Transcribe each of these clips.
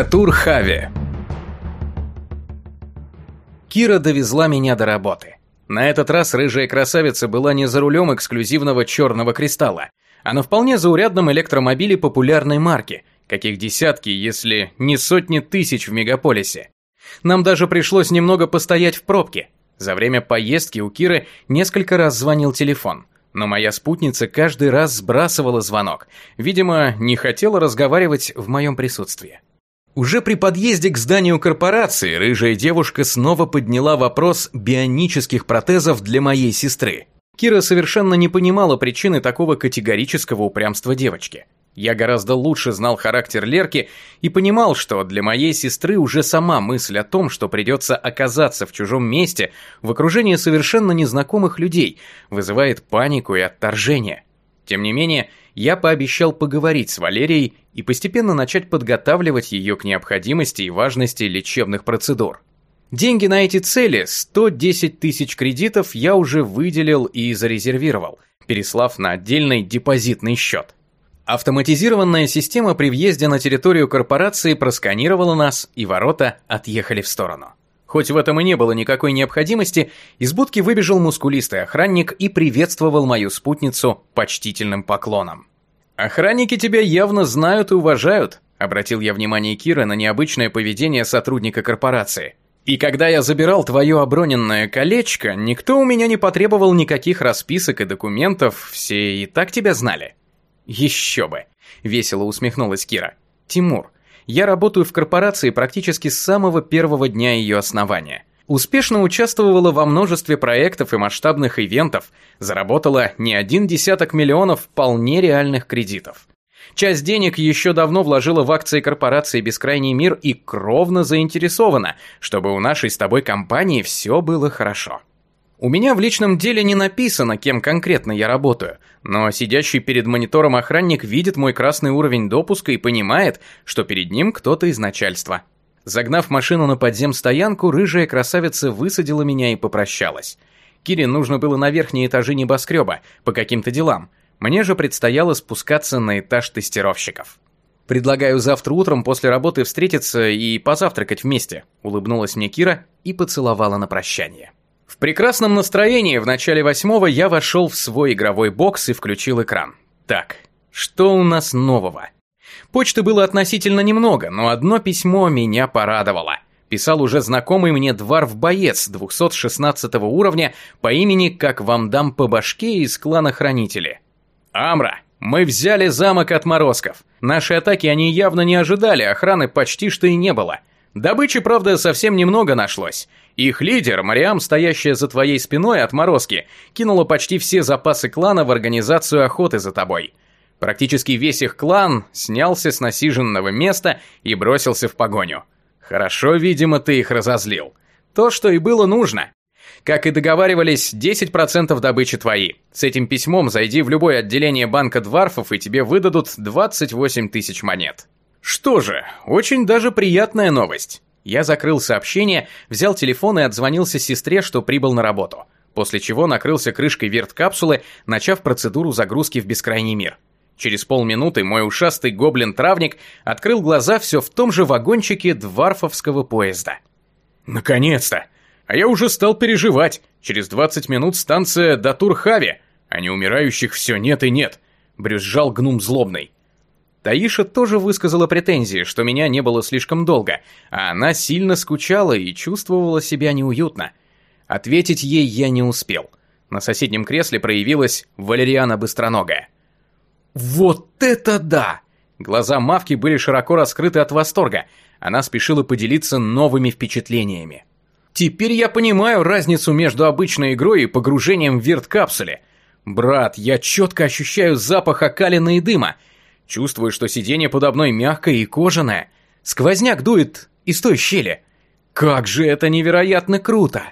Датур Хави Кира довезла меня до работы. На этот раз рыжая красавица была не за рулем эксклюзивного черного кристалла, а на вполне заурядном электромобиле популярной марки, каких десятки, если не сотни тысяч в мегаполисе. Нам даже пришлось немного постоять в пробке. За время поездки у Киры несколько раз звонил телефон. Но моя спутница каждый раз сбрасывала звонок. Видимо, не хотела разговаривать в моем присутствии. Уже при подъезде к зданию корпорации рыжая девушка снова подняла вопрос бионических протезов для моей сестры. Кира совершенно не понимала причины такого категорического упрямства девочки. Я гораздо лучше знал характер Лерки и понимал, что для моей сестры уже сама мысль о том, что придется оказаться в чужом месте, в окружении совершенно незнакомых людей, вызывает панику и отторжение. Тем не менее, я пообещал поговорить с Валерией и постепенно начать подготавливать ее к необходимости и важности лечебных процедур. Деньги на эти цели, 110 тысяч кредитов, я уже выделил и зарезервировал, переслав на отдельный депозитный счет. Автоматизированная система при въезде на территорию корпорации просканировала нас, и ворота отъехали в сторону. Хоть в этом и не было никакой необходимости, из будки выбежал мускулистый охранник и приветствовал мою спутницу почтительным поклоном. «Охранники тебя явно знают и уважают», — обратил я внимание Кира на необычное поведение сотрудника корпорации. «И когда я забирал твое оброненное колечко, никто у меня не потребовал никаких расписок и документов, все и так тебя знали». «Еще бы!» – весело усмехнулась Кира. «Тимур, я работаю в корпорации практически с самого первого дня ее основания. Успешно участвовала во множестве проектов и масштабных ивентов, заработала не один десяток миллионов вполне реальных кредитов. Часть денег еще давно вложила в акции корпорации «Бескрайний мир» и кровно заинтересована, чтобы у нашей с тобой компании все было хорошо. У меня в личном деле не написано, кем конкретно я работаю, но сидящий перед монитором охранник видит мой красный уровень допуска и понимает, что перед ним кто-то из начальства. Загнав машину на подземстоянку, рыжая красавица высадила меня и попрощалась. Кире нужно было на верхние этажи небоскреба, по каким-то делам. Мне же предстояло спускаться на этаж тестировщиков. «Предлагаю завтра утром после работы встретиться и позавтракать вместе», улыбнулась мне Кира и поцеловала на прощание. В прекрасном настроении в начале восьмого я вошел в свой игровой бокс и включил экран. Так, что у нас нового? Почты было относительно немного, но одно письмо меня порадовало. Писал уже знакомый мне дворф-боец 216 уровня по имени «Как вам дам по башке» из клана Хранители. «Амра, мы взяли замок отморозков. Наши атаки они явно не ожидали, охраны почти что и не было. Добычи, правда, совсем немного нашлось. Их лидер, Мариам, стоящая за твоей спиной отморозки, кинула почти все запасы клана в организацию охоты за тобой. Практически весь их клан снялся с насиженного места и бросился в погоню. Хорошо, видимо, ты их разозлил. То, что и было нужно. Как и договаривались, 10% добычи твои. С этим письмом зайди в любое отделение банка Дварфов, и тебе выдадут 28 тысяч монет. Что же, очень даже приятная новость. Я закрыл сообщение, взял телефон и отзвонился сестре, что прибыл на работу. После чего накрылся крышкой верткапсулы, начав процедуру загрузки в бескрайний мир. Через полминуты мой ушастый гоблин-травник открыл глаза все в том же вагончике дварфовского поезда. Наконец-то! А я уже стал переживать. Через 20 минут станция Датур-Хави, а не умирающих все нет и нет. Брюзжал гнум злобный. Таиша тоже высказала претензии, что меня не было слишком долго, а она сильно скучала и чувствовала себя неуютно. Ответить ей я не успел. На соседнем кресле проявилась Валериана Быстроногая. «Вот это да!» Глаза Мавки были широко раскрыты от восторга. Она спешила поделиться новыми впечатлениями. «Теперь я понимаю разницу между обычной игрой и погружением в верткапсуле. Брат, я четко ощущаю запах окалина и дыма, Чувствую, что сиденье подо мной мягкое и кожаное. Сквозняк дует из той щели. Как же это невероятно круто!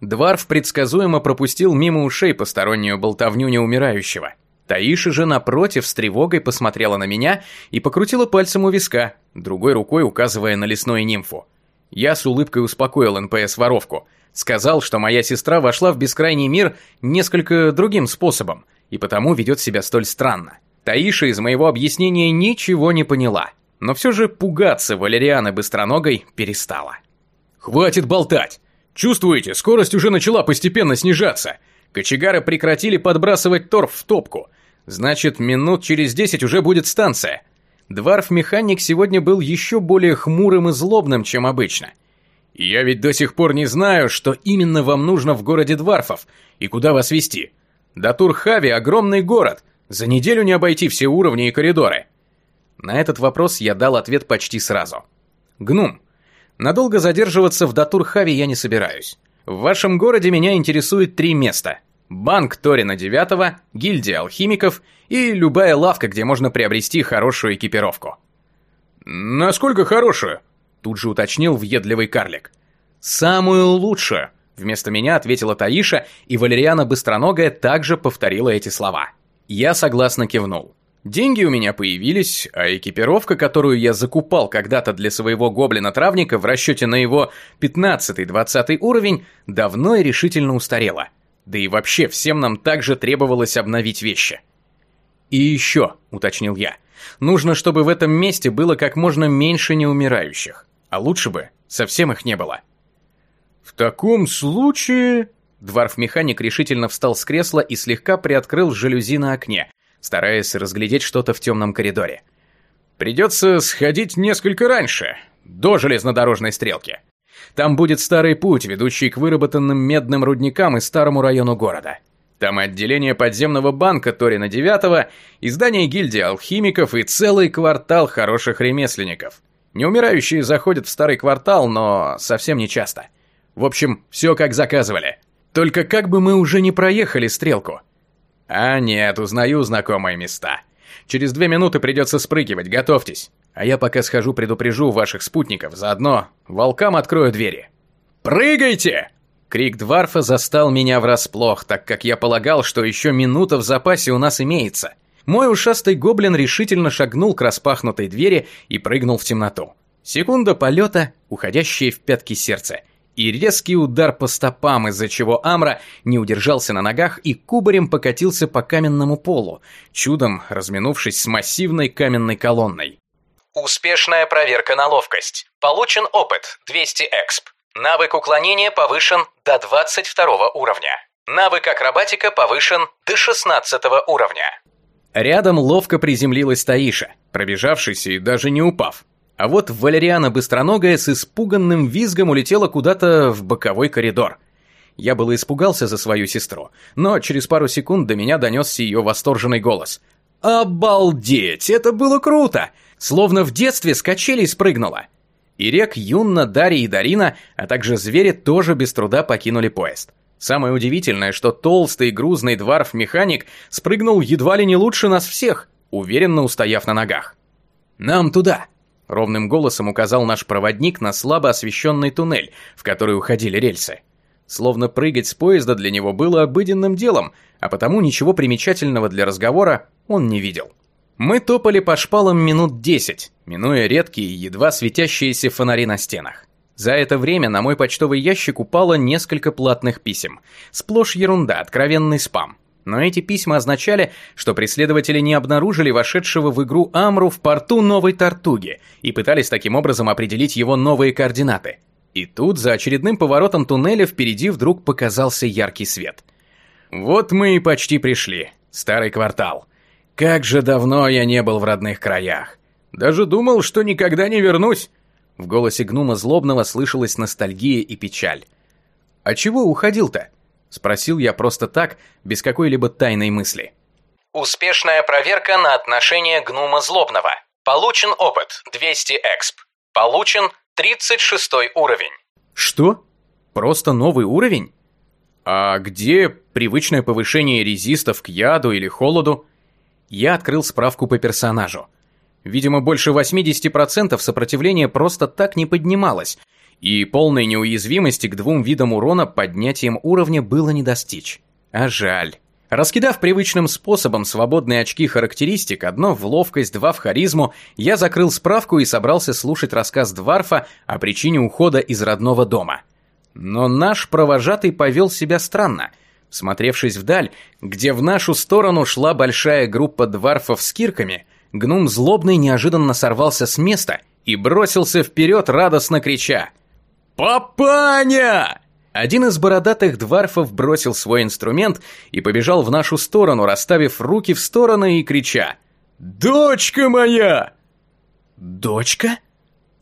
Дварф предсказуемо пропустил мимо ушей постороннюю болтовню неумирающего. Таиша же, напротив, с тревогой посмотрела на меня и покрутила пальцем у виска, другой рукой указывая на лесную нимфу. Я с улыбкой успокоил НПС-воровку. Сказал, что моя сестра вошла в бескрайний мир несколько другим способом, и потому ведет себя столь странно. Таиша из моего объяснения ничего не поняла. но все же пугаться Валерианы Быстроногой перестала. «Хватит болтать! Чувствуете, скорость уже начала постепенно снижаться. Кочегары прекратили подбрасывать торф в топку. Значит, минут через десять уже будет станция. Дварф-механик сегодня был еще более хмурым и злобным, чем обычно. Я ведь до сих пор не знаю, что именно вам нужно в городе Дварфов и куда вас вести. До Турхави огромный город, за неделю не обойти все уровни и коридоры. На этот вопрос я дал ответ почти сразу. Гнум, надолго задерживаться в Датурхаве я не собираюсь. В вашем городе меня интересует три места. Банк Торина 9, гильдия алхимиков и любая лавка, где можно приобрести хорошую экипировку. «Насколько хорошую?» Тут же уточнил въедливый карлик. «Самую лучшую!» Вместо меня ответила Таиша, и Валериана Быстроногая также повторила эти слова. Я согласно кивнул. Деньги у меня появились, а экипировка, которую я закупал когда-то для своего гоблина-травника в расчете на его 15-20 уровень, давно и решительно устарела. Да и вообще всем нам также требовалось обновить вещи. «И еще», — уточнил я, — «нужно, чтобы в этом месте было как можно меньше неумирающих. А лучше бы совсем их не было». «В таком случае...» Дварф-механик решительно встал с кресла и слегка приоткрыл жалюзи на окне, стараясь разглядеть что-то в темном коридоре. «Придется сходить несколько раньше, до железнодорожной стрелки. Там будет старый путь, ведущий к выработанным медным рудникам и старому району города. Там отделение подземного банка Торина 9, и здание гильдии алхимиков и целый квартал хороших ремесленников. Неумирающие заходят в старый квартал, но совсем не часто. В общем, все как заказывали. Только как бы мы уже не проехали стрелку. А нет, узнаю знакомые места. Через две минуты придется спрыгивать, готовьтесь. А я пока схожу предупрежу ваших спутников, заодно волкам открою двери. «Прыгайте!» Крик Дварфа застал меня врасплох, так как я полагал, что еще минута в запасе у нас имеется. Мой ушастый гоблин решительно шагнул к распахнутой двери и прыгнул в темноту. Секунда полета, уходящее в пятки сердце и резкий удар по стопам, из-за чего Амра не удержался на ногах и кубарем покатился по каменному полу, чудом разминувшись с массивной каменной колонной. Успешная проверка на ловкость. Получен опыт 200 эксп. Навык уклонения повышен до 22 уровня. Навык акробатика повышен до 16 уровня. Рядом ловко приземлилась Таиша, пробежавшийся и даже не упав. А вот Валериана Быстроногая с испуганным визгом улетела куда-то в боковой коридор. Я было испугался за свою сестру, но через пару секунд до меня донесся ее восторженный голос. «Обалдеть! Это было круто! Словно в детстве с качелей спрыгнула!» Ирек, Юнна, Дарья и Дарина, а также звери тоже без труда покинули поезд. Самое удивительное, что толстый грузный дворф-механик спрыгнул едва ли не лучше нас всех, уверенно устояв на ногах. «Нам туда!» Ровным голосом указал наш проводник на слабо освещенный туннель, в который уходили рельсы. Словно прыгать с поезда для него было обыденным делом, а потому ничего примечательного для разговора он не видел. Мы топали по шпалам минут десять, минуя редкие, едва светящиеся фонари на стенах. За это время на мой почтовый ящик упало несколько платных писем. Сплошь ерунда, откровенный спам. Но эти письма означали, что преследователи не обнаружили вошедшего в игру Амру в порту Новой Тартуги и пытались таким образом определить его новые координаты. И тут, за очередным поворотом туннеля, впереди вдруг показался яркий свет. Вот мы и почти пришли. Старый квартал. Как же давно я не был в родных краях. Даже думал, что никогда не вернусь. В голосе гнума злобного слышалась ностальгия и печаль. А чего уходил-то? Спросил я просто так, без какой-либо тайной мысли. Успешная проверка на отношение гнума злобного. Получен опыт 200 эксп. Получен 36 уровень. Что? Просто новый уровень? А где привычное повышение резистов к яду или холоду? Я открыл справку по персонажу. Видимо, больше 80% сопротивления просто так не поднималось, и полной неуязвимости к двум видам урона поднятием уровня было не достичь. А жаль. Раскидав привычным способом свободные очки характеристик, одно в ловкость, два в харизму, я закрыл справку и собрался слушать рассказ Дварфа о причине ухода из родного дома. Но наш провожатый повел себя странно. Смотревшись вдаль, где в нашу сторону шла большая группа дварфов с кирками, гном злобный неожиданно сорвался с места и бросился вперед, радостно крича. «Папаня!» Один из бородатых дварфов бросил свой инструмент и побежал в нашу сторону, расставив руки в стороны и крича. «Дочка моя!» «Дочка?»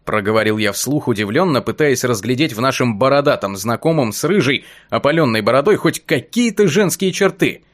Проговорил я вслух удивленно, пытаясь разглядеть в нашем бородатом знакомом с рыжей, опаленной бородой хоть какие-то женские черты.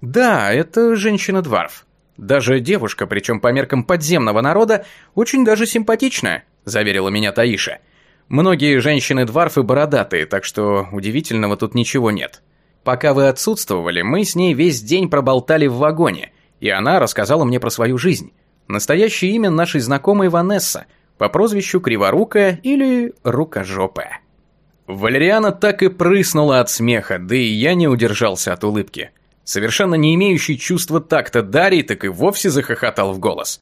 Да, это женщина-дварф. Даже девушка, причем по меркам подземного народа, очень даже симпатичная, заверила меня Таиша. Многие женщины-дварфы бородатые, так что удивительного тут ничего нет. Пока вы отсутствовали, мы с ней весь день проболтали в вагоне, и она рассказала мне про свою жизнь. Настоящее имя нашей знакомой Ванесса, по прозвищу Криворукая или Рукожопая. Валериана так и прыснула от смеха, да и я не удержался от улыбки. Совершенно не имеющий чувства такта Дарий так и вовсе захохотал в голос.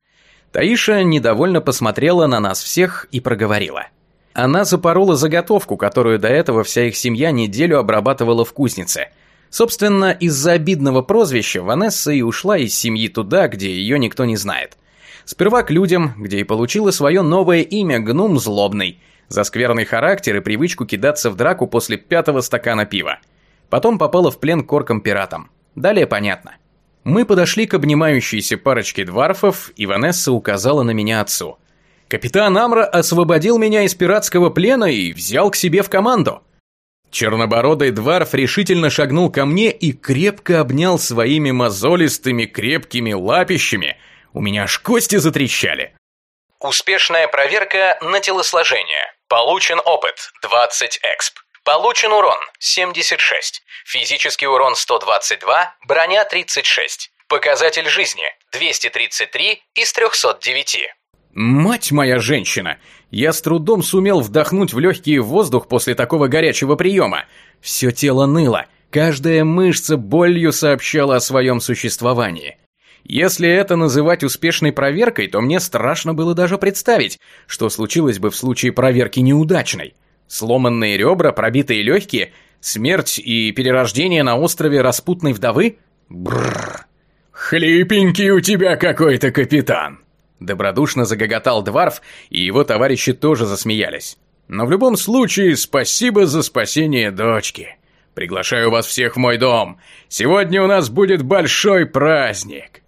Таиша недовольно посмотрела на нас всех и проговорила. Она запорола заготовку, которую до этого вся их семья неделю обрабатывала в кузнице. Собственно, из-за обидного прозвища Ванесса и ушла из семьи туда, где ее никто не знает. Сперва к людям, где и получила свое новое имя Гнум Злобный, за скверный характер и привычку кидаться в драку после пятого стакана пива. Потом попала в плен к оркам-пиратам. Далее понятно. Мы подошли к обнимающейся парочке дварфов, и Ванесса указала на меня отцу. «Капитан Амра освободил меня из пиратского плена и взял к себе в команду». Чернобородый дварф решительно шагнул ко мне и крепко обнял своими мозолистыми крепкими лапищами. У меня аж кости затрещали. Успешная проверка на телосложение. Получен опыт 20 эксп. Получен урон 76. Физический урон 122, броня 36. Показатель жизни 233 из 309. Мать моя женщина! Я с трудом сумел вдохнуть в легкий воздух после такого горячего приема. Все тело ныло, каждая мышца болью сообщала о своем существовании. Если это называть успешной проверкой, то мне страшно было даже представить, что случилось бы в случае проверки неудачной. Сломанные ребра, пробитые легкие, смерть и перерождение на острове распутной вдовы? Бррр. «Хлипенький у тебя какой-то капитан!» Добродушно загоготал Дварф, и его товарищи тоже засмеялись. «Но в любом случае, спасибо за спасение дочки. Приглашаю вас всех в мой дом. Сегодня у нас будет большой праздник!»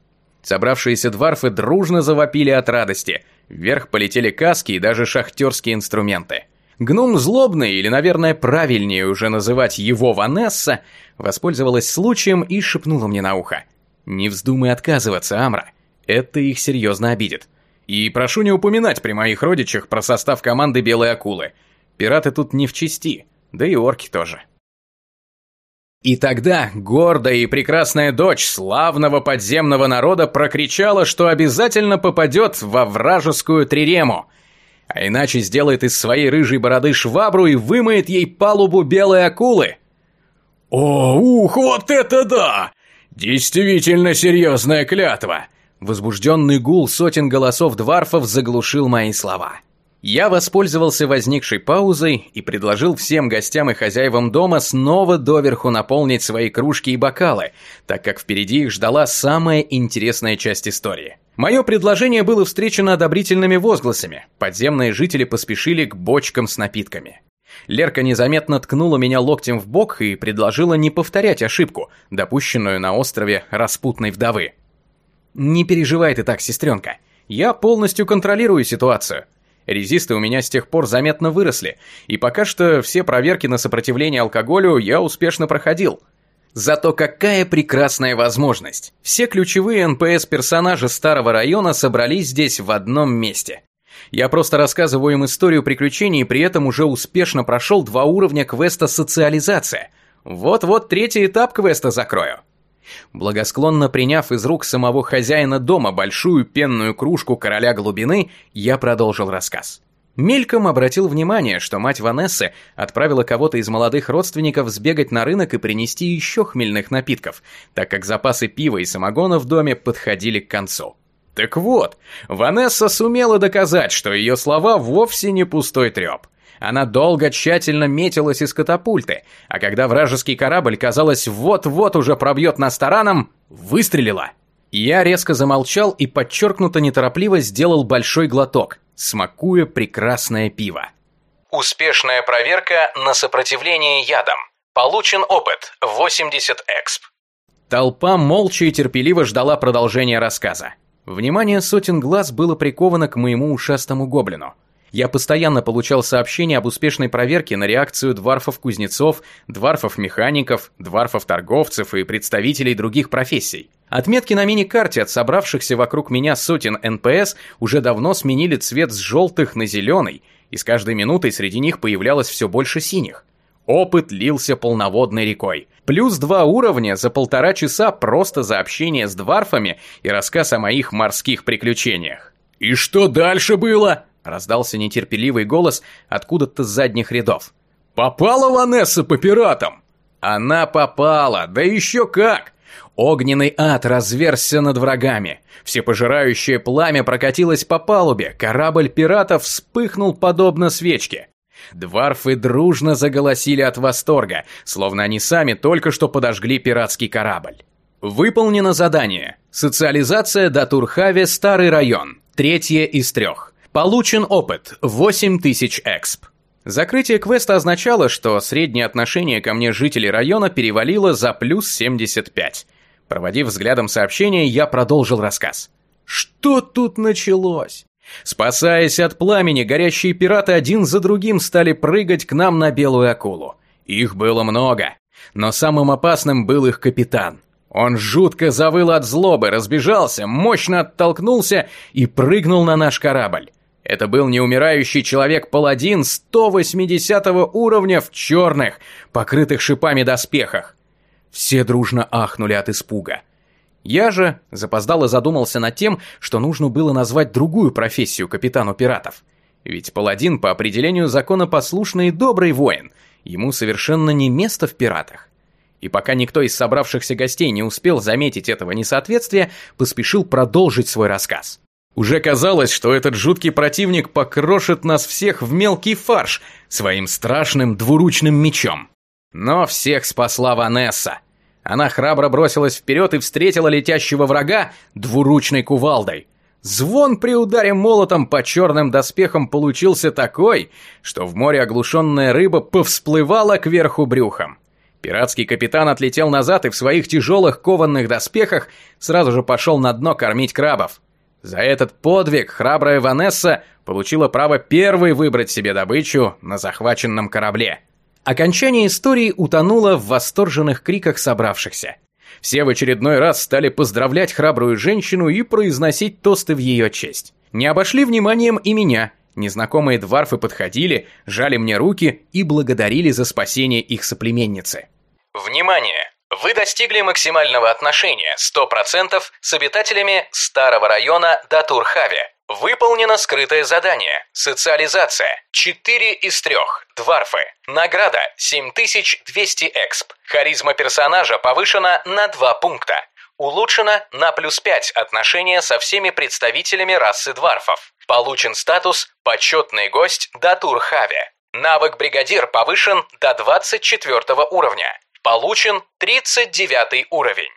Собравшиеся дварфы дружно завопили от радости. Вверх полетели каски и даже шахтерские инструменты. Гном злобный, или, наверное, правильнее уже называть его Ванесса, воспользовалась случаем и шепнула мне на ухо. «Не вздумай отказываться, Амра. Это их серьезно обидит. И прошу не упоминать при моих родичах про состав команды Белой Акулы. Пираты тут не в чести, да и орки тоже». И тогда гордая и прекрасная дочь славного подземного народа прокричала, что обязательно попадет во вражескую трирему, а иначе сделает из своей рыжей бороды швабру и вымоет ей палубу белой акулы. «О, ух, вот это да! Действительно серьезная клятва!» Возбужденный гул сотен голосов дварфов заглушил мои слова. Я воспользовался возникшей паузой и предложил всем гостям и хозяевам дома снова доверху наполнить свои кружки и бокалы, так как впереди их ждала самая интересная часть истории. Мое предложение было встречено одобрительными возгласами. Подземные жители поспешили к бочкам с напитками. Лерка незаметно ткнула меня локтем в бок и предложила не повторять ошибку, допущенную на острове распутной вдовы. «Не переживай ты так, сестренка. Я полностью контролирую ситуацию. Резисты у меня с тех пор заметно выросли, и пока что все проверки на сопротивление алкоголю я успешно проходил. Зато какая прекрасная возможность! Все ключевые НПС-персонажи старого района собрались здесь в одном месте. Я просто рассказываю им историю приключений и при этом уже успешно прошел два уровня квеста «Социализация». Вот-вот третий этап квеста закрою. Благосклонно приняв из рук самого хозяина дома большую пенную кружку короля глубины, я продолжил рассказ. Мельком обратил внимание, что мать Ванессы отправила кого-то из молодых родственников сбегать на рынок и принести еще хмельных напитков, так как запасы пива и самогона в доме подходили к концу. Так вот, Ванесса сумела доказать, что ее слова вовсе не пустой треп. Она долго тщательно метилась из катапульты, а когда вражеский корабль, казалось, вот-вот уже пробьет нас тараном, выстрелила. Я резко замолчал и подчеркнуто неторопливо сделал большой глоток, смакуя прекрасное пиво. Успешная проверка на сопротивление ядам. Получен опыт 80 эксп. Толпа молча и терпеливо ждала продолжения рассказа. Внимание сотен глаз было приковано к моему ушастому гоблину. Я постоянно получал сообщения об успешной проверке на реакцию дварфов-кузнецов, дварфов-механиков, дварфов-торговцев и представителей других профессий. Отметки на мини-карте от собравшихся вокруг меня сотен НПС уже давно сменили цвет с желтых на зеленый, и с каждой минутой среди них появлялось все больше синих. Опыт лился полноводной рекой. Плюс два уровня за полтора часа просто за общение с дварфами и рассказ о моих морских приключениях. «И что дальше было?» – раздался нетерпеливый голос откуда-то с задних рядов. «Попала Ванесса по пиратам?» «Она попала, да еще как!» Огненный ад разверзся над врагами. Всепожирающее пламя прокатилось по палубе, корабль пиратов вспыхнул подобно свечке. Дварфы дружно заголосили от восторга, словно они сами только что подожгли пиратский корабль. Выполнено задание. Социализация до Турхаве Старый район. Третье из трех. Получен опыт 8000 эксп. Закрытие квеста означало, что среднее отношение ко мне жителей района перевалило за плюс 75. Проводив взглядом сообщение, я продолжил рассказ. Что тут началось? Спасаясь от пламени, горящие пираты один за другим стали прыгать к нам на белую акулу. Их было много, но самым опасным был их капитан. Он жутко завыл от злобы, разбежался, мощно оттолкнулся и прыгнул на наш корабль. Это был неумирающий человек-паладин 180 уровня в черных, покрытых шипами доспехах. Все дружно ахнули от испуга. Я же запоздало задумался над тем, что нужно было назвать другую профессию капитану пиратов. Ведь паладин по определению законопослушный и добрый воин, ему совершенно не место в пиратах. И пока никто из собравшихся гостей не успел заметить этого несоответствия, поспешил продолжить свой рассказ. Уже казалось, что этот жуткий противник покрошит нас всех в мелкий фарш своим страшным двуручным мечом. Но всех спасла Ванесса. Она храбро бросилась вперед и встретила летящего врага двуручной кувалдой. Звон при ударе молотом по черным доспехам получился такой, что в море оглушенная рыба повсплывала кверху брюхом. Пиратский капитан отлетел назад и в своих тяжелых кованных доспехах сразу же пошел на дно кормить крабов. За этот подвиг храбрая Ванесса получила право первой выбрать себе добычу на захваченном корабле. Окончание истории утонуло в восторженных криках собравшихся. Все в очередной раз стали поздравлять храбрую женщину и произносить тосты в ее честь. Не обошли вниманием и меня. Незнакомые дварфы подходили, жали мне руки и благодарили за спасение их соплеменницы. Внимание! Вы достигли максимального отношения 100% с обитателями старого района Датурхаве. Выполнено скрытое задание. Социализация. 4 из 3. Дварфы. Награда 7200 эксп. Харизма персонажа повышена на 2 пункта. Улучшено на плюс 5 отношения со всеми представителями расы дварфов. Получен статус «Почетный гость Датурхаве». Навык «Бригадир» повышен до 24 уровня. Получен 39 уровень.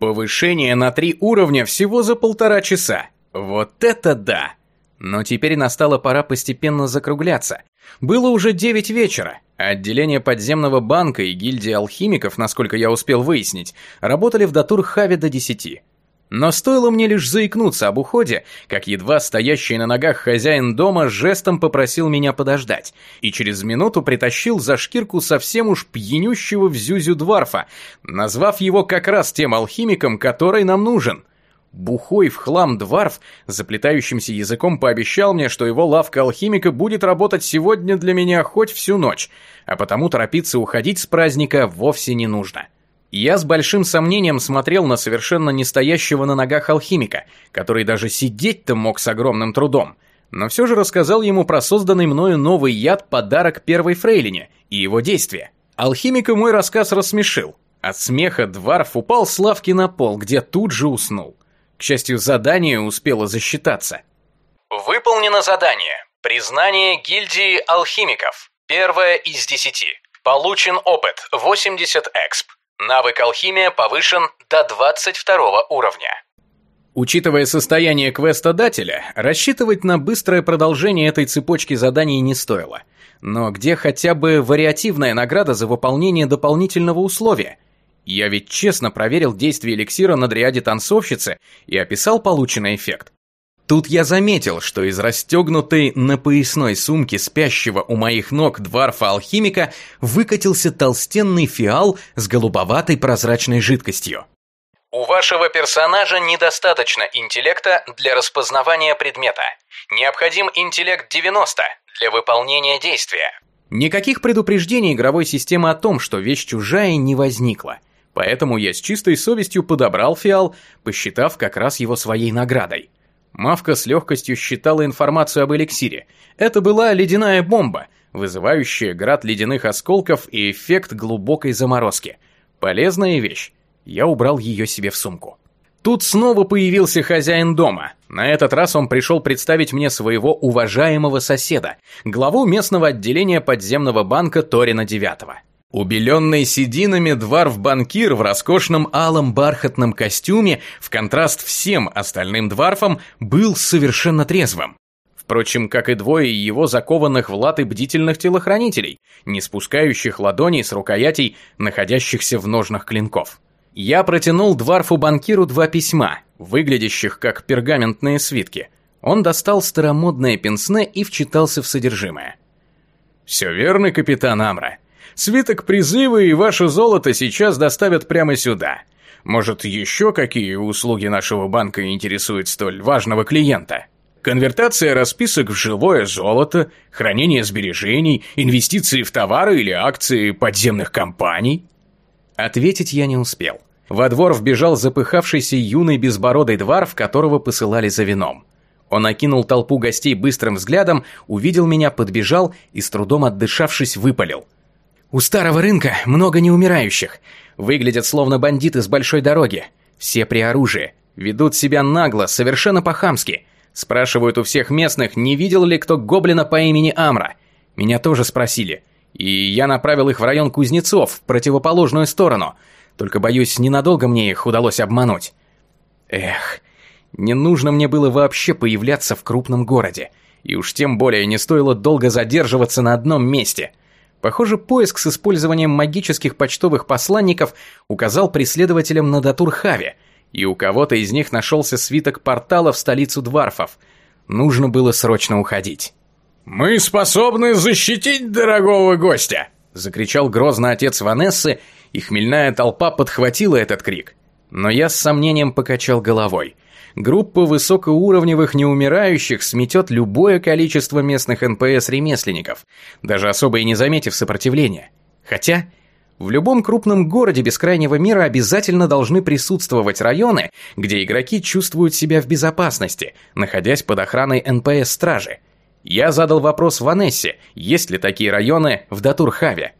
Повышение на 3 уровня всего за полтора часа. Вот это да! Но теперь настала пора постепенно закругляться. Было уже 9 вечера. Отделение подземного банка и гильдии алхимиков, насколько я успел выяснить, работали в датур Хави до 10. Но стоило мне лишь заикнуться об уходе, как едва стоящий на ногах хозяин дома жестом попросил меня подождать, и через минуту притащил за шкирку совсем уж пьянющего в зюзю дварфа, назвав его как раз тем алхимиком, который нам нужен. Бухой в хлам дварф заплетающимся языком пообещал мне, что его лавка алхимика будет работать сегодня для меня хоть всю ночь, а потому торопиться уходить с праздника вовсе не нужно. Я с большим сомнением смотрел на совершенно не стоящего на ногах алхимика, который даже сидеть-то мог с огромным трудом, но все же рассказал ему про созданный мною новый яд «Подарок первой фрейлине» и его действия. Алхимика мой рассказ рассмешил. От смеха Дварф упал с лавки на пол, где тут же уснул. К счастью, задание успело засчитаться. Выполнено задание. Признание гильдии алхимиков. Первое из десяти. Получен опыт 80 эксп. Навык алхимия повышен до 22 уровня. Учитывая состояние квестодателя, рассчитывать на быстрое продолжение этой цепочки заданий не стоило. Но где хотя бы вариативная награда за выполнение дополнительного условия? Я ведь честно проверил действие эликсира на дриаде танцовщицы и описал полученный эффект. Тут я заметил, что из расстегнутой на поясной сумки спящего у моих ног дварфа-алхимика выкатился толстенный фиал с голубоватой прозрачной жидкостью. У вашего персонажа недостаточно интеллекта для распознавания предмета. Необходим интеллект 90 для выполнения действия. Никаких предупреждений игровой системы о том, что вещь чужая, не возникло. Поэтому я с чистой совестью подобрал фиал, посчитав как раз его своей наградой. Мавка с легкостью считала информацию об эликсире. Это была ледяная бомба, вызывающая град ледяных осколков и эффект глубокой заморозки. Полезная вещь. Я убрал ее себе в сумку. Тут снова появился хозяин дома. На этот раз он пришел представить мне своего уважаемого соседа, главу местного отделения подземного банка Торина Девятого. Убеленный сединами дварф-банкир в роскошном алом бархатном костюме, в контраст всем остальным дварфам, был совершенно трезвым. Впрочем, как и двое его закованных в латы бдительных телохранителей, не спускающих ладоней с рукоятей, находящихся в ножнах клинков. Я протянул дварфу-банкиру два письма, выглядящих как пергаментные свитки. Он достал старомодное пенсне и вчитался в содержимое. «Все верно, капитан Амра. Свиток призыва и ваше золото сейчас доставят прямо сюда. Может, еще какие услуги нашего банка интересуют столь важного клиента? Конвертация расписок в живое золото, хранение сбережений, инвестиции в товары или акции подземных компаний? Ответить я не успел. Во двор вбежал запыхавшийся юный безбородый дворф, которого посылали за вином. Он окинул толпу гостей быстрым взглядом, увидел меня, подбежал и, с трудом отдышавшись, выпалил – у старого рынка много неумирающих. Выглядят словно бандиты с большой дороги. Все при оружии. Ведут себя нагло, совершенно по-хамски. Спрашивают у всех местных, не видел ли кто гоблина по имени Амра. Меня тоже спросили. И я направил их в район Кузнецов, в противоположную сторону. Только, боюсь, ненадолго мне их удалось обмануть. Эх, не нужно мне было вообще появляться в крупном городе. И уж тем более не стоило долго задерживаться на одном месте – Похоже, поиск с использованием магических почтовых посланников указал преследователям на Датурхаве, и у кого-то из них нашелся свиток портала в столицу Дварфов. Нужно было срочно уходить. «Мы способны защитить дорогого гостя!» Закричал грозно отец Ванессы, и хмельная толпа подхватила этот крик. Но я с сомнением покачал головой – группа высокоуровневых неумирающих сметет любое количество местных НПС-ремесленников, даже особо и не заметив сопротивления. Хотя, в любом крупном городе бескрайнего мира обязательно должны присутствовать районы, где игроки чувствуют себя в безопасности, находясь под охраной НПС-стражи. Я задал вопрос Ванессе, есть ли такие районы в Датурхаве.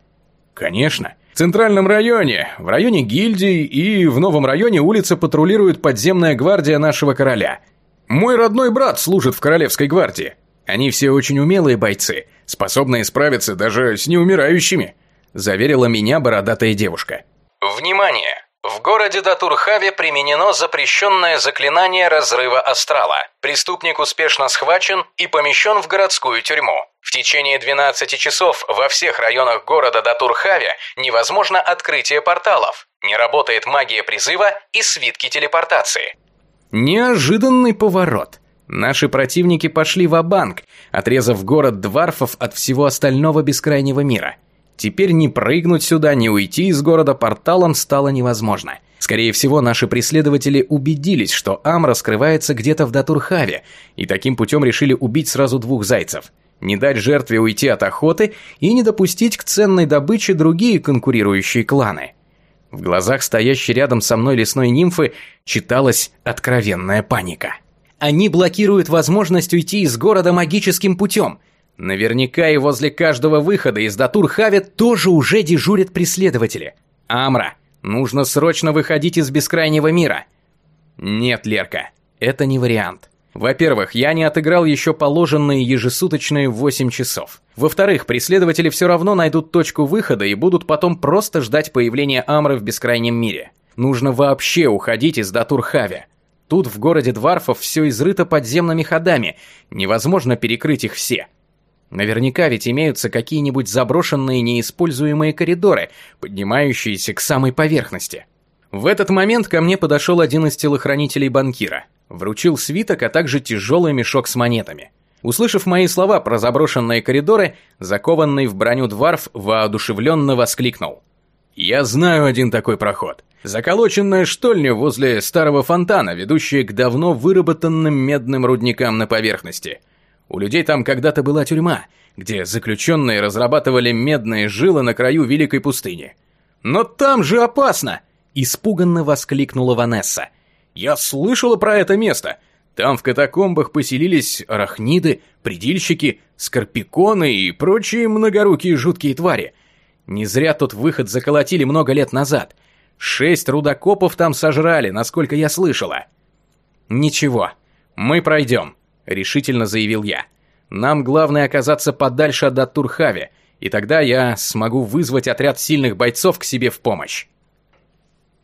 Конечно. Центральном районе, в районе гильдии и в новом районе улицы патрулирует подземная гвардия нашего короля. Мой родной брат служит в королевской гвардии. Они все очень умелые бойцы, способные справиться даже с неумирающими, заверила меня бородатая девушка. Внимание! В городе Датурхаве применено запрещенное заклинание разрыва астрала. Преступник успешно схвачен и помещен в городскую тюрьму. В течение 12 часов во всех районах города Датурхаве невозможно открытие порталов. Не работает магия призыва и свитки телепортации. Неожиданный поворот. Наши противники пошли в банк отрезав город Дварфов от всего остального бескрайнего мира – Теперь ни прыгнуть сюда, ни уйти из города порталом стало невозможно. Скорее всего, наши преследователи убедились, что Амра скрывается где-то в Датурхаве, и таким путем решили убить сразу двух зайцев. Не дать жертве уйти от охоты и не допустить к ценной добыче другие конкурирующие кланы. В глазах стоящей рядом со мной лесной нимфы читалась откровенная паника. Они блокируют возможность уйти из города магическим путем. Наверняка и возле каждого выхода из Датур-Хави тоже уже дежурят преследователи. Амра, нужно срочно выходить из бескрайнего мира. Нет, Лерка, это не вариант. Во-первых, я не отыграл еще положенные ежесуточные 8 часов. Во-вторых, преследователи все равно найдут точку выхода и будут потом просто ждать появления Амры в бескрайнем мире. Нужно вообще уходить из Датурхави. Тут в городе Дварфов все изрыто подземными ходами, невозможно перекрыть их все. Наверняка ведь имеются какие-нибудь заброшенные неиспользуемые коридоры, поднимающиеся к самой поверхности. В этот момент ко мне подошел один из телохранителей банкира. Вручил свиток, а также тяжелый мешок с монетами. Услышав мои слова про заброшенные коридоры, закованный в броню Дварф воодушевленно воскликнул. «Я знаю один такой проход. Заколоченная штольня возле старого фонтана, ведущая к давно выработанным медным рудникам на поверхности. У людей там когда-то была тюрьма, где заключенные разрабатывали медные жилы на краю великой пустыни. «Но там же опасно!» – испуганно воскликнула Ванесса. «Я слышала про это место. Там в катакомбах поселились арахниды, предильщики, скорпиконы и прочие многорукие жуткие твари. Не зря тот выход заколотили много лет назад. Шесть рудокопов там сожрали, насколько я слышала. Ничего, мы пройдем, решительно заявил я. Нам главное оказаться подальше от Датурхави, и тогда я смогу вызвать отряд сильных бойцов к себе в помощь.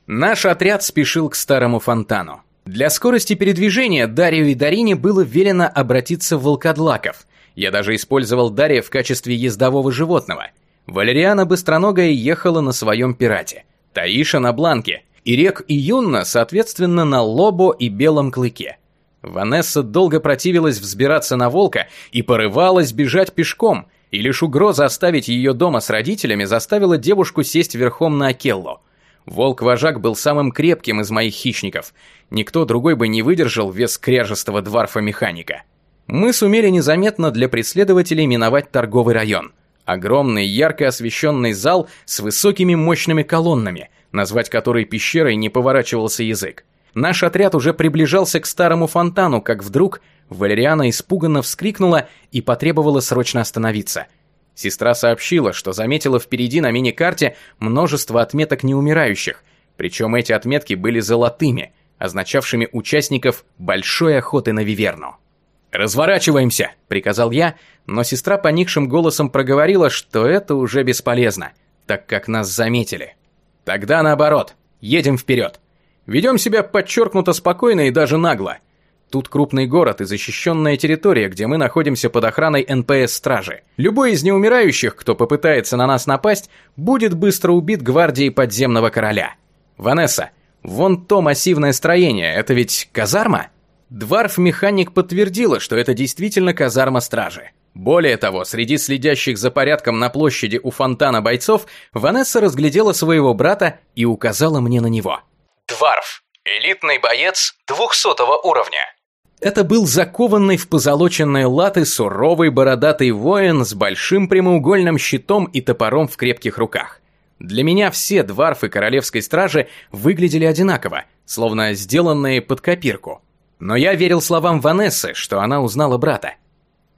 Наш отряд спешил к старому фонтану. Для скорости передвижения Дарью и Дарине было велено обратиться в волкодлаков. Я даже использовал Дарья в качестве ездового животного. Валериана Быстроногая ехала на своем пирате. Таиша на Бланке. И Рек и Юнна, соответственно, на Лобо и Белом Клыке. Ванесса долго противилась взбираться на волка и порывалась бежать пешком, и лишь угроза оставить ее дома с родителями заставила девушку сесть верхом на Акелло. Волк-вожак был самым крепким из моих хищников. Никто другой бы не выдержал вес кряжестого дворфа-механика. Мы сумели незаметно для преследователей миновать торговый район. Огромный, ярко освещенный зал с высокими мощными колоннами, назвать который пещерой не поворачивался язык. Наш отряд уже приближался к старому фонтану, как вдруг Валериана испуганно вскрикнула и потребовала срочно остановиться. Сестра сообщила, что заметила впереди на мини-карте множество отметок неумирающих, причем эти отметки были золотыми, означавшими участников большой охоты на Виверну. «Разворачиваемся!» – приказал я, но сестра поникшим голосом проговорила, что это уже бесполезно, так как нас заметили. «Тогда наоборот, едем вперед!» Ведем себя подчеркнуто спокойно и даже нагло. Тут крупный город и защищенная территория, где мы находимся под охраной НПС-стражи. Любой из неумирающих, кто попытается на нас напасть, будет быстро убит гвардией подземного короля. Ванесса, вон то массивное строение, это ведь казарма? Дварф-механик подтвердила, что это действительно казарма стражи. Более того, среди следящих за порядком на площади у фонтана бойцов, Ванесса разглядела своего брата и указала мне на него. Дварф. Элитный боец 200 уровня. Это был закованный в позолоченные латы суровый бородатый воин с большим прямоугольным щитом и топором в крепких руках. Для меня все дварфы королевской стражи выглядели одинаково, словно сделанные под копирку. Но я верил словам Ванессы, что она узнала брата.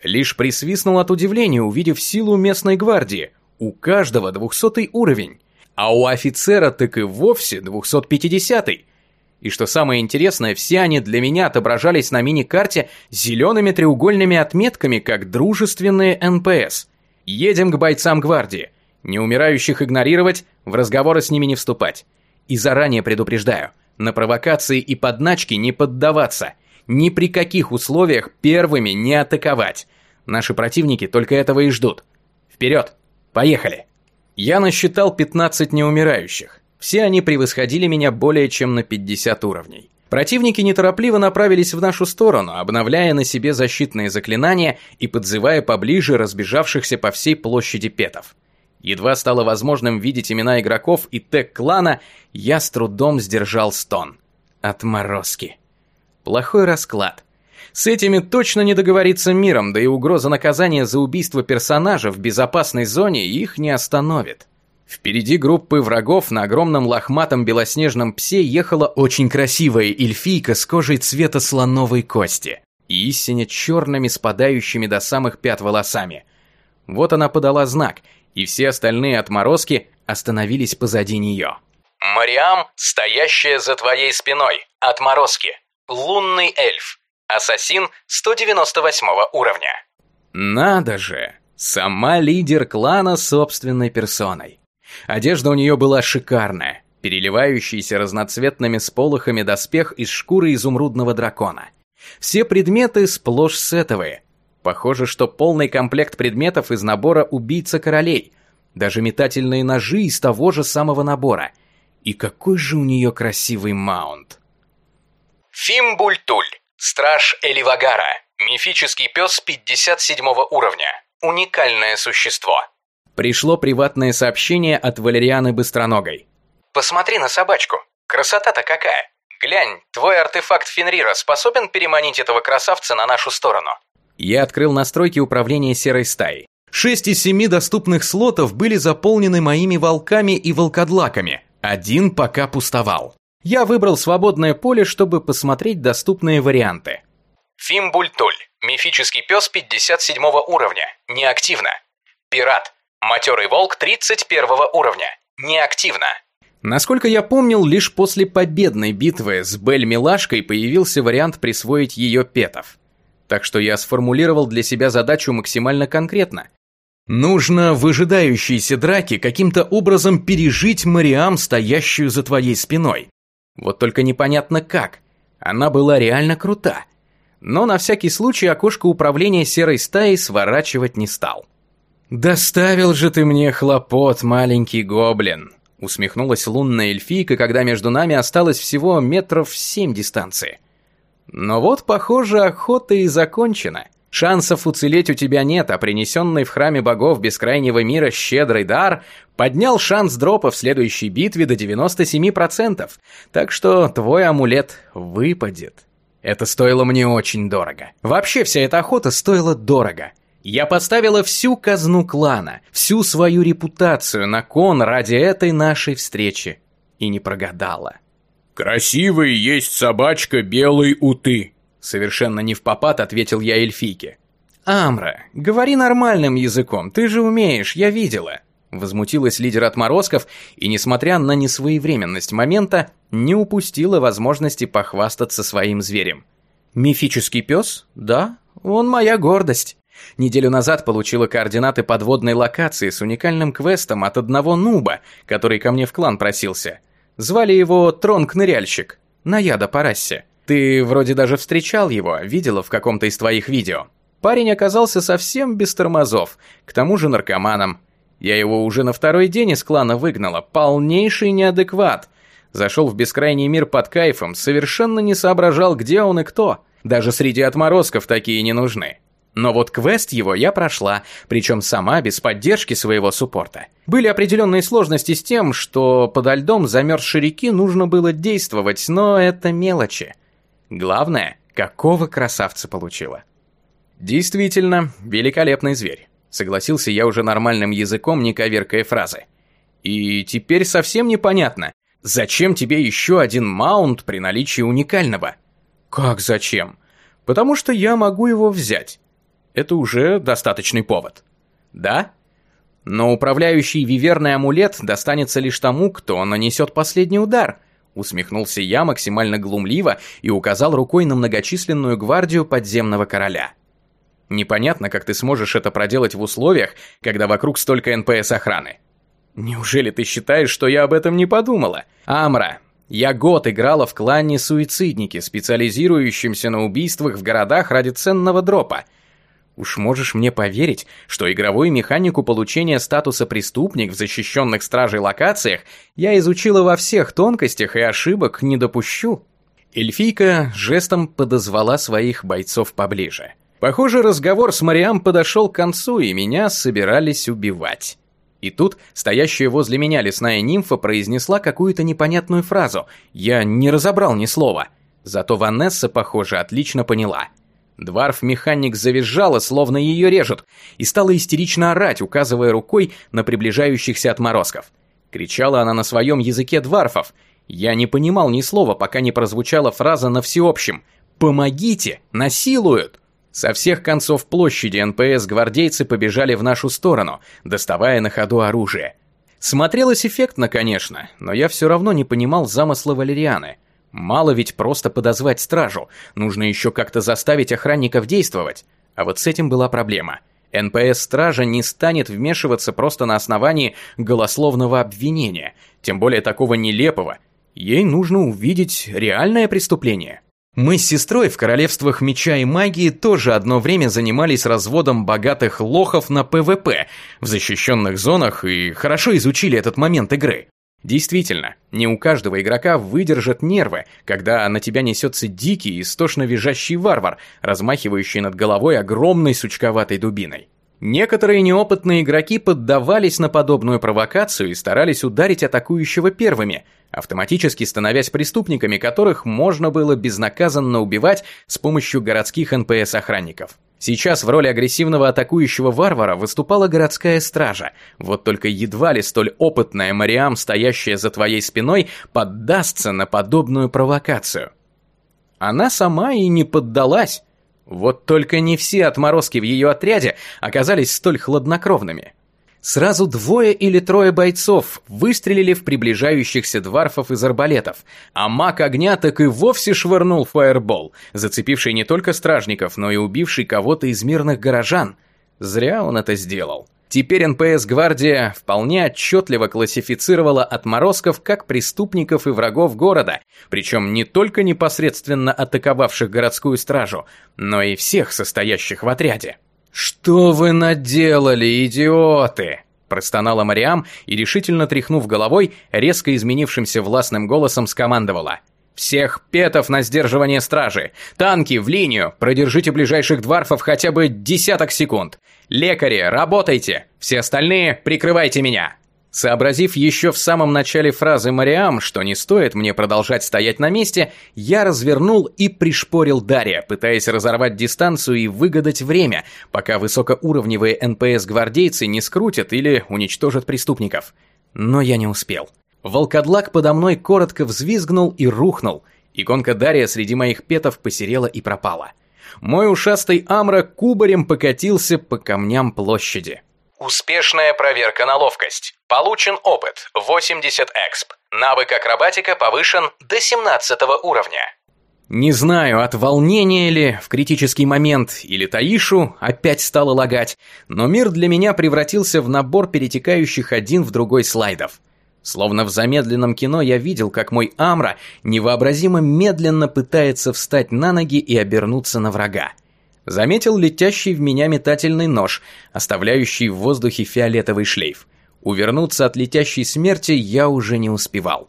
Лишь присвистнул от удивления, увидев силу местной гвардии. У каждого двухсотый уровень а у офицера так и вовсе 250-й. И что самое интересное, все они для меня отображались на мини-карте зелеными треугольными отметками, как дружественные НПС. Едем к бойцам гвардии. Неумирающих игнорировать, в разговоры с ними не вступать. И заранее предупреждаю, на провокации и подначки не поддаваться. Ни при каких условиях первыми не атаковать. Наши противники только этого и ждут. Вперед! Поехали! Я насчитал 15 неумирающих. Все они превосходили меня более чем на 50 уровней. Противники неторопливо направились в нашу сторону, обновляя на себе защитные заклинания и подзывая поближе разбежавшихся по всей площади петов. Едва стало возможным видеть имена игроков и тег клана, я с трудом сдержал стон. Отморозки. Плохой расклад. С этими точно не договориться миром, да и угроза наказания за убийство персонажа в безопасной зоне их не остановит. Впереди группы врагов на огромном лохматом белоснежном псе ехала очень красивая эльфийка с кожей цвета слоновой кости и истине черными спадающими до самых пят волосами. Вот она подала знак, и все остальные отморозки остановились позади нее. «Мариам, стоящая за твоей спиной, отморозки, лунный эльф, Ассасин 198 уровня. Надо же! Сама лидер клана собственной персоной. Одежда у нее была шикарная, переливающийся разноцветными сполохами доспех из шкуры изумрудного дракона. Все предметы сплошь сетовые. Похоже, что полный комплект предметов из набора «Убийца королей». Даже метательные ножи из того же самого набора. И какой же у нее красивый маунт. Фимбультуль. Страж Эливагара. Мифический пес 57 уровня. Уникальное существо. Пришло приватное сообщение от Валерианы Быстроногой. Посмотри на собачку. Красота-то какая. Глянь, твой артефакт Фенрира способен переманить этого красавца на нашу сторону. Я открыл настройки управления серой стаей. Шесть из семи доступных слотов были заполнены моими волками и волкодлаками. Один пока пустовал. Я выбрал свободное поле, чтобы посмотреть доступные варианты. Фимбультуль. Мифический пес 57 уровня. Неактивно. Пират. Матерый волк 31 уровня. Неактивно. Насколько я помнил, лишь после победной битвы с Бель-Милашкой появился вариант присвоить ее петов. Так что я сформулировал для себя задачу максимально конкретно. Нужно в ожидающейся драке каким-то образом пережить Мариам, стоящую за твоей спиной. Вот только непонятно как. Она была реально крута. Но на всякий случай окошко управления серой стаей сворачивать не стал. «Доставил же ты мне хлопот, маленький гоблин», усмехнулась лунная эльфийка, когда между нами осталось всего метров семь дистанции. Но вот, похоже, охота и закончена. Шансов уцелеть у тебя нет, а принесенный в храме богов бескрайнего мира щедрый дар поднял шанс дропа в следующей битве до 97%, так что твой амулет выпадет. Это стоило мне очень дорого. Вообще вся эта охота стоила дорого. Я поставила всю казну клана, всю свою репутацию на кон ради этой нашей встречи. И не прогадала. «Красивая есть собачка белой уты», совершенно не в попад ответил я эльфийке. «Амра, говори нормальным языком, ты же умеешь, я видела». Возмутилась лидер отморозков и, несмотря на несвоевременность момента, не упустила возможности похвастаться своим зверем. «Мифический пес? Да, он моя гордость. Неделю назад получила координаты подводной локации с уникальным квестом от одного нуба, который ко мне в клан просился. Звали его Тронг-ныряльщик, Наяда по расе. Ты вроде даже встречал его, видела в каком-то из твоих видео. Парень оказался совсем без тормозов, к тому же наркоманом. Я его уже на второй день из клана выгнала, полнейший неадекват. Зашел в бескрайний мир под кайфом, совершенно не соображал, где он и кто. Даже среди отморозков такие не нужны. Но вот квест его я прошла, причем сама, без поддержки своего суппорта. Были определенные сложности с тем, что подо льдом замерзшей реки нужно было действовать, но это мелочи. Главное, какого красавца получила. Действительно, великолепный зверь. Согласился я уже нормальным языком, не коверкая фразы. И теперь совсем непонятно, зачем тебе еще один маунт при наличии уникального? Как зачем? Потому что я могу его взять это уже достаточный повод. Да? Но управляющий виверный амулет достанется лишь тому, кто нанесет последний удар. Усмехнулся я максимально глумливо и указал рукой на многочисленную гвардию подземного короля. Непонятно, как ты сможешь это проделать в условиях, когда вокруг столько НПС охраны. Неужели ты считаешь, что я об этом не подумала? Амра, я год играла в клане Суицидники, специализирующемся на убийствах в городах ради ценного дропа – Уж можешь мне поверить, что игровую механику получения статуса преступник в защищенных стражей локациях я изучила во всех тонкостях и ошибок не допущу. Эльфийка жестом подозвала своих бойцов поближе. Похоже, разговор с Мариам подошел к концу, и меня собирались убивать. И тут стоящая возле меня лесная нимфа произнесла какую-то непонятную фразу. Я не разобрал ни слова. Зато Ванесса, похоже, отлично поняла – Дварф-механик завизжала, словно ее режут, и стала истерично орать, указывая рукой на приближающихся отморозков. Кричала она на своем языке дварфов. Я не понимал ни слова, пока не прозвучала фраза на всеобщем «Помогите! Насилуют!» Со всех концов площади НПС-гвардейцы побежали в нашу сторону, доставая на ходу оружие. Смотрелось эффектно, конечно, но я все равно не понимал замысла Валерианы. Мало ведь просто подозвать стражу, нужно еще как-то заставить охранников действовать. А вот с этим была проблема. НПС-стража не станет вмешиваться просто на основании голословного обвинения, тем более такого нелепого. Ей нужно увидеть реальное преступление. Мы с сестрой в королевствах меча и магии тоже одно время занимались разводом богатых лохов на ПВП в защищенных зонах и хорошо изучили этот момент игры. Действительно, не у каждого игрока выдержат нервы, когда на тебя несется дикий, истошно визжащий варвар, размахивающий над головой огромной сучковатой дубиной. Некоторые неопытные игроки поддавались на подобную провокацию и старались ударить атакующего первыми, автоматически становясь преступниками, которых можно было безнаказанно убивать с помощью городских НПС-охранников. Сейчас в роли агрессивного атакующего варвара выступала городская стража, вот только едва ли столь опытная Мариам, стоящая за твоей спиной, поддастся на подобную провокацию. Она сама и не поддалась, вот только не все отморозки в ее отряде оказались столь хладнокровными. Сразу двое или трое бойцов выстрелили в приближающихся дварфов из арбалетов, а маг огня так и вовсе швырнул фаербол, зацепивший не только стражников, но и убивший кого-то из мирных горожан. Зря он это сделал. Теперь НПС-гвардия вполне отчетливо классифицировала отморозков как преступников и врагов города, причем не только непосредственно атаковавших городскую стражу, но и всех состоящих в отряде. «Что вы наделали, идиоты?» Простонала Мариам и, решительно тряхнув головой, резко изменившимся властным голосом скомандовала. «Всех петов на сдерживание стражи! Танки в линию! Продержите ближайших дварфов хотя бы десяток секунд! Лекари, работайте! Все остальные прикрывайте меня!» Сообразив еще в самом начале фразы Мариам, что не стоит мне продолжать стоять на месте, я развернул и пришпорил Дарья, пытаясь разорвать дистанцию и выгадать время, пока высокоуровневые НПС-гвардейцы не скрутят или уничтожат преступников. Но я не успел. Волкодлак подо мной коротко взвизгнул и рухнул. Иконка Дарья среди моих петов посерела и пропала. Мой ушастый Амра кубарем покатился по камням площади. Успешная проверка на ловкость. Получен опыт 80 эксп. Навык акробатика повышен до 17 уровня. Не знаю, от волнения ли, в критический момент, или Таишу опять стало лагать, но мир для меня превратился в набор перетекающих один в другой слайдов. Словно в замедленном кино я видел, как мой Амра невообразимо медленно пытается встать на ноги и обернуться на врага. Заметил летящий в меня метательный нож, оставляющий в воздухе фиолетовый шлейф. Увернуться от летящей смерти я уже не успевал.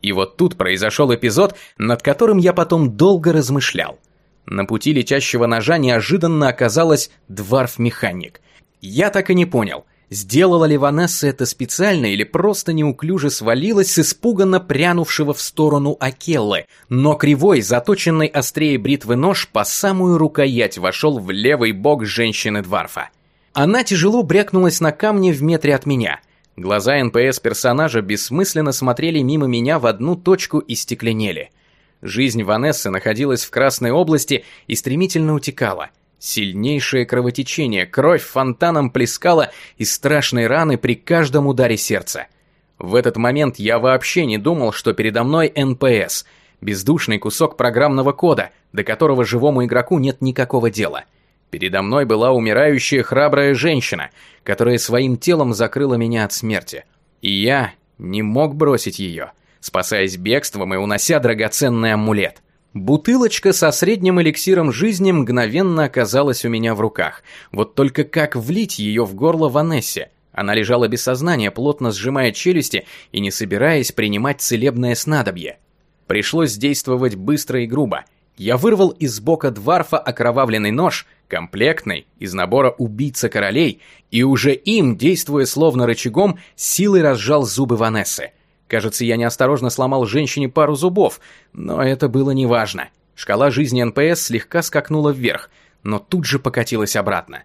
И вот тут произошел эпизод, над которым я потом долго размышлял. На пути летящего ножа неожиданно оказалась дварф-механик. Я так и не понял, Сделала ли Ванесса это специально или просто неуклюже свалилась с испуганно прянувшего в сторону Акеллы, но кривой, заточенный острее бритвы нож по самую рукоять вошел в левый бок женщины-дварфа. Она тяжело брякнулась на камне в метре от меня. Глаза НПС-персонажа бессмысленно смотрели мимо меня в одну точку и стекленели. Жизнь Ванессы находилась в Красной области и стремительно утекала – Сильнейшее кровотечение, кровь фонтаном плескала из страшной раны при каждом ударе сердца. В этот момент я вообще не думал, что передо мной НПС, бездушный кусок программного кода, до которого живому игроку нет никакого дела. Передо мной была умирающая храбрая женщина, которая своим телом закрыла меня от смерти. И я не мог бросить ее, спасаясь бегством и унося драгоценный амулет. Бутылочка со средним эликсиром жизни мгновенно оказалась у меня в руках. Вот только как влить ее в горло Ванессе? Она лежала без сознания, плотно сжимая челюсти и не собираясь принимать целебное снадобье. Пришлось действовать быстро и грубо. Я вырвал из бока Дварфа окровавленный нож, комплектный, из набора «Убийца королей», и уже им, действуя словно рычагом, силой разжал зубы Ванессы. Кажется, я неосторожно сломал женщине пару зубов, но это было неважно. Шкала жизни НПС слегка скакнула вверх, но тут же покатилась обратно.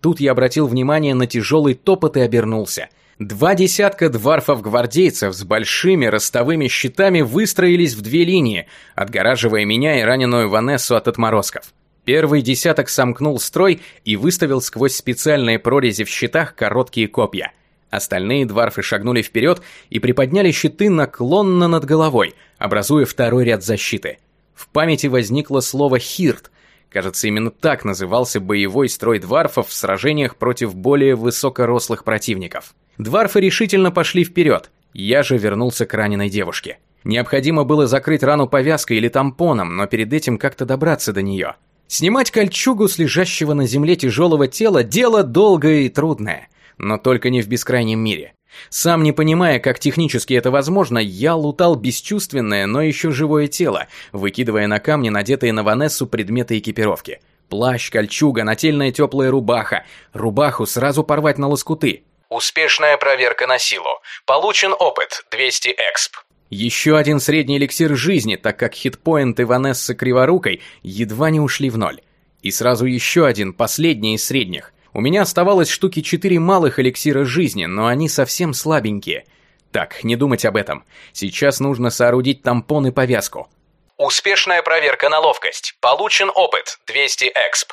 Тут я обратил внимание на тяжелый топот и обернулся. Два десятка дварфов-гвардейцев с большими ростовыми щитами выстроились в две линии, отгораживая меня и раненую Ванессу от отморозков. Первый десяток сомкнул строй и выставил сквозь специальные прорези в щитах короткие копья – Остальные дварфы шагнули вперед и приподняли щиты наклонно над головой, образуя второй ряд защиты. В памяти возникло слово «хирт». Кажется, именно так назывался боевой строй дварфов в сражениях против более высокорослых противников. Дварфы решительно пошли вперед, я же вернулся к раненой девушке. Необходимо было закрыть рану повязкой или тампоном, но перед этим как-то добраться до нее. Снимать кольчугу с лежащего на земле тяжелого тела – дело долгое и трудное но только не в бескрайнем мире. Сам не понимая, как технически это возможно, я лутал бесчувственное, но еще живое тело, выкидывая на камни надетые на Ванессу предметы экипировки. Плащ, кольчуга, нательная теплая рубаха. Рубаху сразу порвать на лоскуты. Успешная проверка на силу. Получен опыт 200 эксп. Еще один средний эликсир жизни, так как хитпоинты Ванессы Криворукой едва не ушли в ноль. И сразу еще один, последний из средних. У меня оставалось штуки четыре малых эликсира жизни, но они совсем слабенькие. Так, не думать об этом. Сейчас нужно соорудить тампон и повязку. Успешная проверка на ловкость. Получен опыт 200 эксп.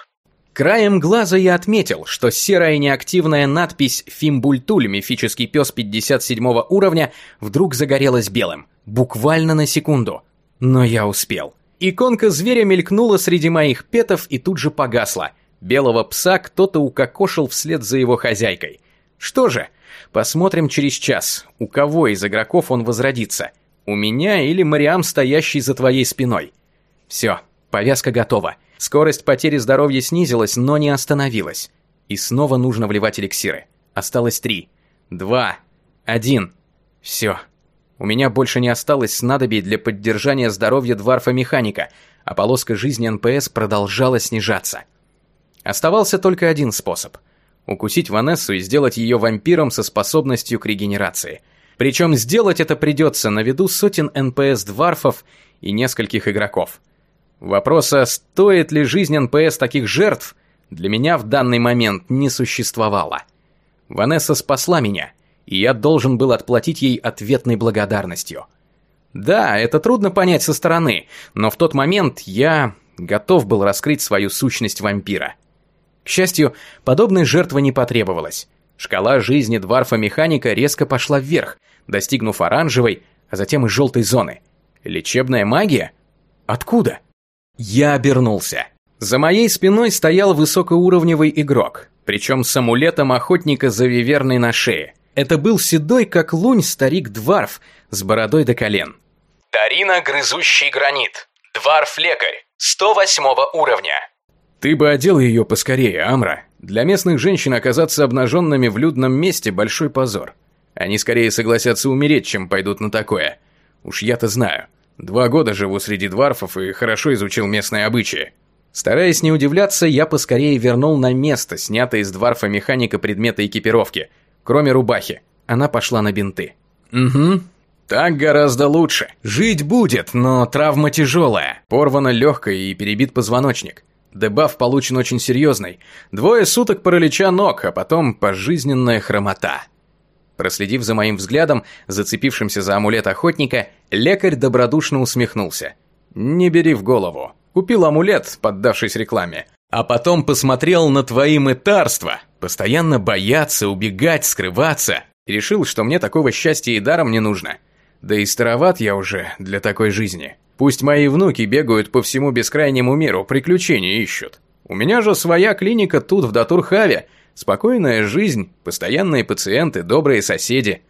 Краем глаза я отметил, что серая неактивная надпись «Фимбультуль, мифический пес 57 уровня» вдруг загорелась белым. Буквально на секунду. Но я успел. Иконка зверя мелькнула среди моих петов и тут же погасла. Белого пса кто-то укокошил вслед за его хозяйкой. Что же, посмотрим через час, у кого из игроков он возродится. У меня или Мариам, стоящий за твоей спиной. Все, повязка готова. Скорость потери здоровья снизилась, но не остановилась. И снова нужно вливать эликсиры. Осталось три, два, один. Все. У меня больше не осталось снадобий для поддержания здоровья дварфа-механика, а полоска жизни НПС продолжала снижаться. Оставался только один способ – укусить Ванессу и сделать ее вампиром со способностью к регенерации. Причем сделать это придется на виду сотен НПС-дварфов и нескольких игроков. Вопроса, стоит ли жизнь НПС таких жертв, для меня в данный момент не существовало. Ванесса спасла меня, и я должен был отплатить ей ответной благодарностью. Да, это трудно понять со стороны, но в тот момент я готов был раскрыть свою сущность вампира. К счастью, подобной жертвы не потребовалось. Шкала жизни дварфа-механика резко пошла вверх, достигнув оранжевой, а затем и желтой зоны. Лечебная магия? Откуда? Я обернулся. За моей спиной стоял высокоуровневый игрок, причем с амулетом охотника за виверной на шее. Это был седой, как лунь, старик-дварф с бородой до колен. Тарина, грызущий гранит. Дварф-лекарь. 108 уровня. «Ты бы одел ее поскорее, Амра. Для местных женщин оказаться обнаженными в людном месте – большой позор. Они скорее согласятся умереть, чем пойдут на такое. Уж я-то знаю. Два года живу среди дварфов и хорошо изучил местные обычаи». Стараясь не удивляться, я поскорее вернул на место снятое из дварфа механика предмета экипировки, кроме рубахи. Она пошла на бинты. «Угу, так гораздо лучше. Жить будет, но травма тяжелая. Порвана легкая и перебит позвоночник. Дебаф получен очень серьезный. Двое суток паралича ног, а потом пожизненная хромота. Проследив за моим взглядом, зацепившимся за амулет охотника, лекарь добродушно усмехнулся. «Не бери в голову. Купил амулет, поддавшись рекламе. А потом посмотрел на твои мытарства. Постоянно бояться, убегать, скрываться. Решил, что мне такого счастья и даром не нужно. Да и староват я уже для такой жизни». Пусть мои внуки бегают по всему бескрайнему миру, приключения ищут. У меня же своя клиника тут, в Датурхаве. Спокойная жизнь, постоянные пациенты, добрые соседи.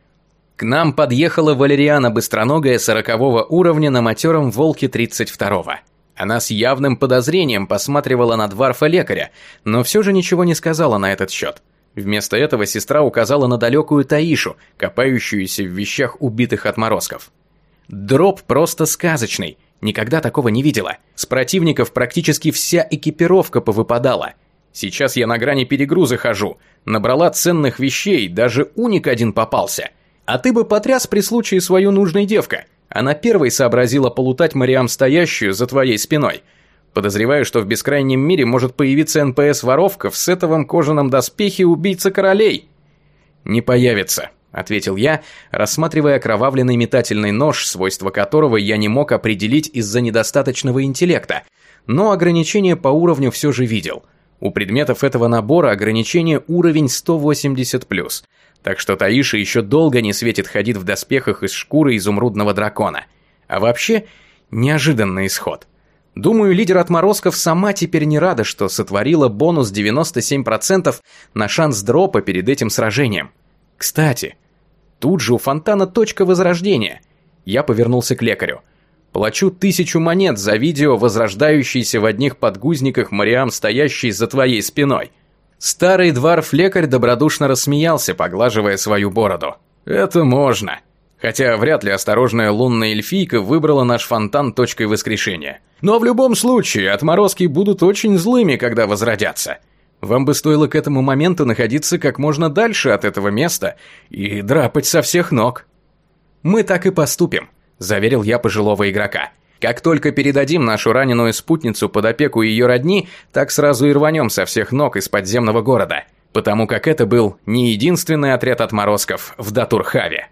К нам подъехала Валериана Быстроногая сорокового уровня на матером волке 32-го. Она с явным подозрением посматривала на дварфа-лекаря, но все же ничего не сказала на этот счет. Вместо этого сестра указала на далекую Таишу, копающуюся в вещах убитых отморозков. Дроп просто сказочный. Никогда такого не видела. С противников практически вся экипировка повыпадала. Сейчас я на грани перегруза хожу. Набрала ценных вещей, даже уник один попался. А ты бы потряс при случае свою нужной девка. Она первой сообразила полутать Мариам стоящую за твоей спиной. Подозреваю, что в бескрайнем мире может появиться НПС-воровка в сетовом кожаном доспехе убийца королей. Не появится. — ответил я, рассматривая окровавленный метательный нож, свойства которого я не мог определить из-за недостаточного интеллекта, но ограничение по уровню все же видел. У предметов этого набора ограничение уровень 180+, Так что Таиша еще долго не светит ходить в доспехах из шкуры изумрудного дракона. А вообще, неожиданный исход. Думаю, лидер отморозков сама теперь не рада, что сотворила бонус 97% на шанс дропа перед этим сражением. Кстати, тут же у фонтана точка возрождения. Я повернулся к лекарю. Плачу тысячу монет за видео, возрождающийся в одних подгузниках Мариам, стоящий за твоей спиной. Старый дворф-лекарь добродушно рассмеялся, поглаживая свою бороду. Это можно. Хотя вряд ли осторожная лунная эльфийка выбрала наш фонтан точкой воскрешения. Но в любом случае, отморозки будут очень злыми, когда возродятся. Вам бы стоило к этому моменту находиться как можно дальше от этого места и драпать со всех ног. Мы так и поступим, заверил я пожилого игрока. Как только передадим нашу раненую спутницу под опеку ее родни, так сразу и рванем со всех ног из подземного города. Потому как это был не единственный отряд отморозков в Датурхаве.